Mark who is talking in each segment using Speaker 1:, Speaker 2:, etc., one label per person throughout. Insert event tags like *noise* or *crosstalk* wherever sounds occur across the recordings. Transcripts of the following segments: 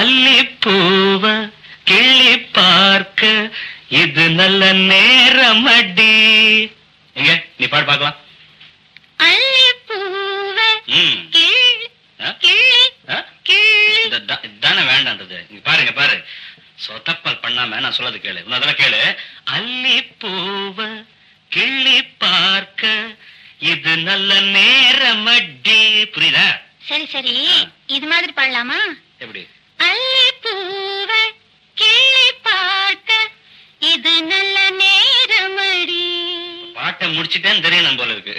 Speaker 1: அல்லிப்பூவ கிள்ளி பார்க்க இது நல்ல நேரம் அடி எங்க? நீ பாடு பார்க்கலாம்.
Speaker 2: அல்லிப்பூவ
Speaker 1: ம்.
Speaker 2: கிள்ளி
Speaker 1: ஆ?
Speaker 2: கிள்ளி
Speaker 1: ஆ?
Speaker 2: கிள்ளி.
Speaker 1: இந்த தா- இதானே வேண்டான்றது இங்க பாருங்க பாரு. சொதப்பல் பண்ணாம நான் சொல்லது கேளு. அதெல்லாம் கேளு. அல்லிப்பூவ கிள்ளி பார்க்க இது நல்ல நேரம் அடி புரியுதா?
Speaker 2: சரி சரி. இது மாதிரி பாடலாமா?
Speaker 1: எப்படி? பேசிட்டேன்னு முடிச்சிட்டேன்னு தெரியும் போல இருக்கு.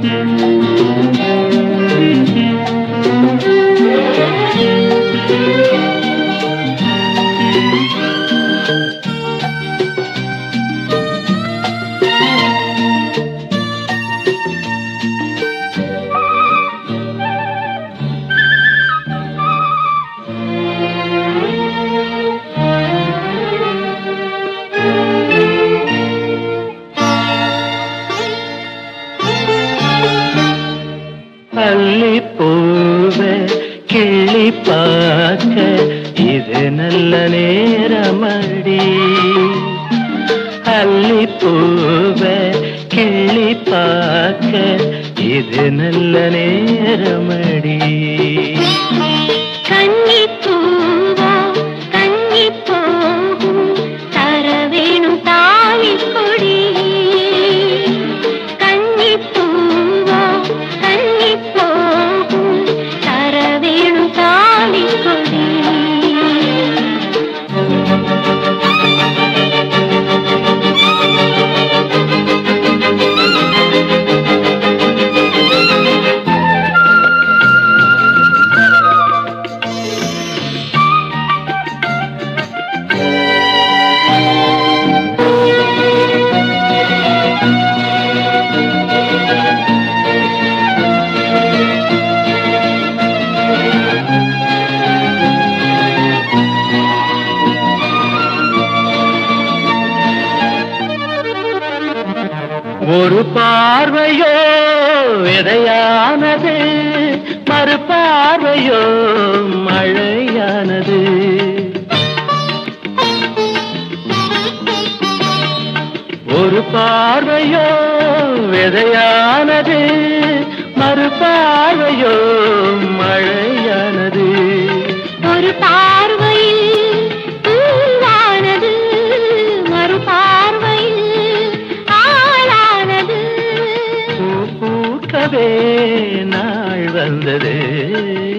Speaker 1: thank *laughs* you நல்ல நேரமடி. அள்ளி பூவ கிள்ளி பார்க்க இது நல்ல நேரமடி.
Speaker 2: ஒரு பார்வையோ விதையானது மறுபார்வையோ மழையானது.
Speaker 1: ஒரு பார்வையோ விதையானது மறுபார்வையோ மழையானது. ஒரு பார்வையில் ಸುಂದರೇ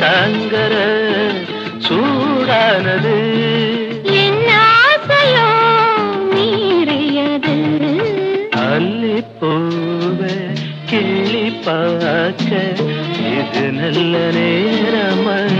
Speaker 1: தாங்கற சூடானது. அல்லிப்பூவே
Speaker 2: கிள்ளி பார்க்க இது நல்ல நேரமா?